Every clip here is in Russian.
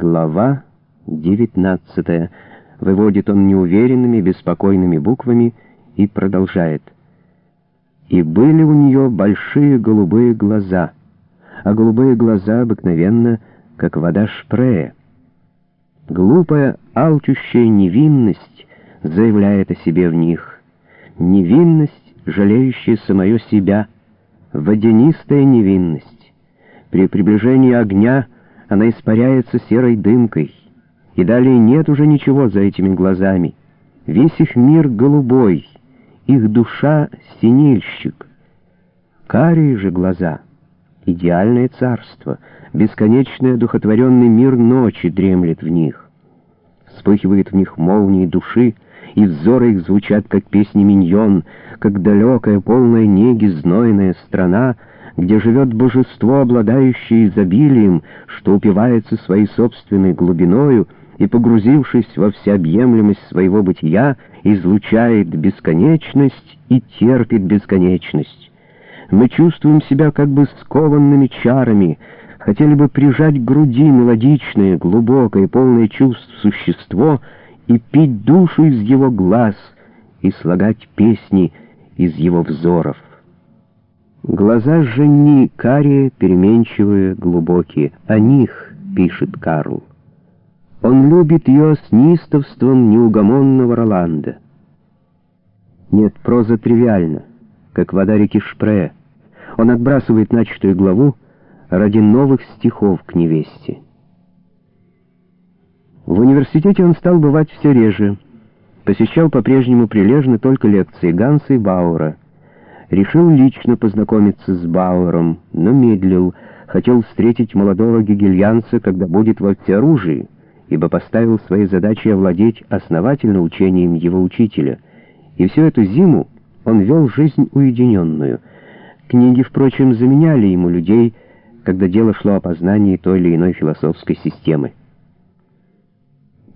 Глава 19. Выводит он неуверенными, беспокойными буквами и продолжает. И были у нее большие голубые глаза, а голубые глаза обыкновенно, как вода шпрея. Глупая, алчущая невинность заявляет о себе в них. Невинность, жалеющая самое себя, водянистая невинность. При приближении огня — она испаряется серой дымкой, и далее нет уже ничего за этими глазами. Весь их мир голубой, их душа — синильщик. Карие же глаза — идеальное царство, бесконечный одухотворенный мир ночи дремлет в них. Вспыхивает в них молнии души, и взоры их звучат, как песни миньон, как далекая, полная неги, знойная страна — где живет божество, обладающее изобилием, что упивается своей собственной глубиною и, погрузившись во всеобъемлемость своего бытия, излучает бесконечность и терпит бесконечность. Мы чувствуем себя как бы скованными чарами, хотели бы прижать к груди мелодичное, глубокое, полное чувств существо и пить душу из его глаз и слагать песни из его взоров. Глаза жени карие, переменчивые, глубокие. О них пишет Карл. Он любит ее с неистовством неугомонного Роланда. Нет, проза тривиальна, как вода реки Шпре. Он отбрасывает начатую главу ради новых стихов к невесте. В университете он стал бывать все реже, посещал по-прежнему прилежно только лекции Ганса и Баура — решил лично познакомиться с Бауэром, но медлил, хотел встретить молодого гегельянца, когда будет во всеоружии, ибо поставил своей задачей овладеть основательно учением его учителя. И всю эту зиму он вел жизнь уединенную. Книги, впрочем, заменяли ему людей, когда дело шло о познании той или иной философской системы.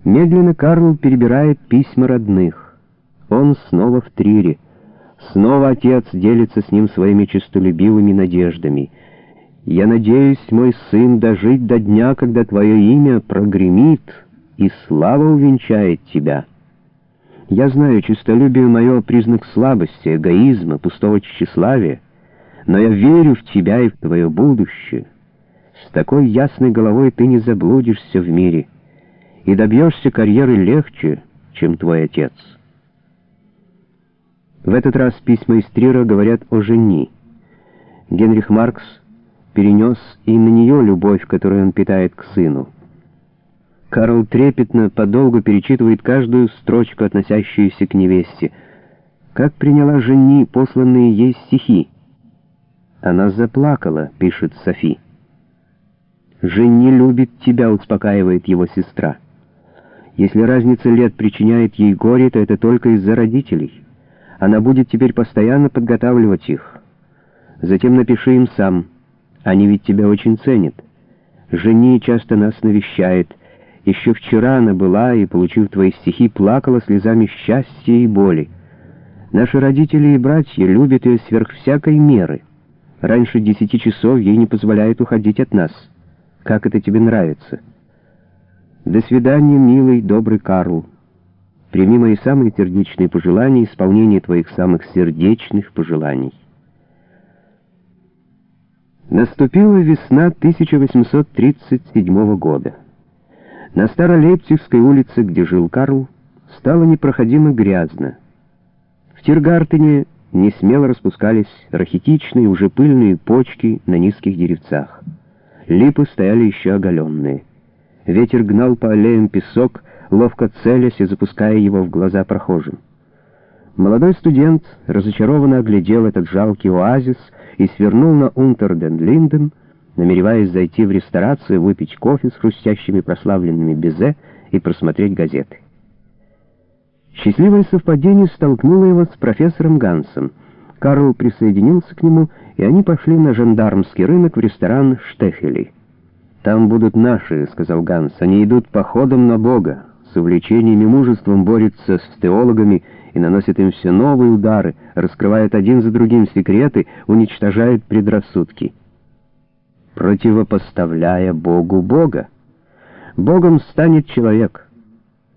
Медленно Карл перебирает письма родных. Он снова в Трире. Снова отец делится с ним своими честолюбивыми надеждами. «Я надеюсь, мой сын, дожить до дня, когда твое имя прогремит, и слава увенчает тебя. Я знаю, честолюбие мое — признак слабости, эгоизма, пустого тщеславия, но я верю в тебя и в твое будущее. С такой ясной головой ты не заблудишься в мире и добьешься карьеры легче, чем твой отец». В этот раз письма из Трира говорят о жени. Генрих Маркс перенес и на нее любовь, которую он питает к сыну. Карл трепетно, подолгу перечитывает каждую строчку, относящуюся к невесте. Как приняла жени посланные ей стихи? Она заплакала, пишет Софи. «Жени любит тебя», — успокаивает его сестра. Если разница лет причиняет ей горе, то это только из-за родителей. Она будет теперь постоянно подготавливать их. Затем напиши им сам. Они ведь тебя очень ценят. Жени часто нас навещает. Еще вчера она была и, получив твои стихи, плакала слезами счастья и боли. Наши родители и братья любят ее сверх всякой меры. Раньше десяти часов ей не позволяют уходить от нас. Как это тебе нравится? До свидания, милый, добрый Карл. Прими мои самые сердечные пожелания, исполнение твоих самых сердечных пожеланий. Наступила весна 1837 года. На Старолейпцигской улице, где жил Карл, стало непроходимо грязно. В Тиргартене не смело распускались рахитичные, уже пыльные почки на низких деревцах. Липы стояли еще оголенные. Ветер гнал по аллеям песок, ловко целясь и запуская его в глаза прохожим. Молодой студент разочарованно оглядел этот жалкий оазис и свернул на Унтерден-Линден, намереваясь зайти в ресторацию, выпить кофе с хрустящими прославленными безе и просмотреть газеты. Счастливое совпадение столкнуло его с профессором Гансом. Карл присоединился к нему, и они пошли на жандармский рынок в ресторан «Штехели». «Там будут наши», — сказал Ганс, — «они идут походом на Бога» с увлечением и мужеством борется с теологами и наносит им все новые удары, раскрывает один за другим секреты, уничтожает предрассудки. Противопоставляя Богу Бога. Богом станет человек.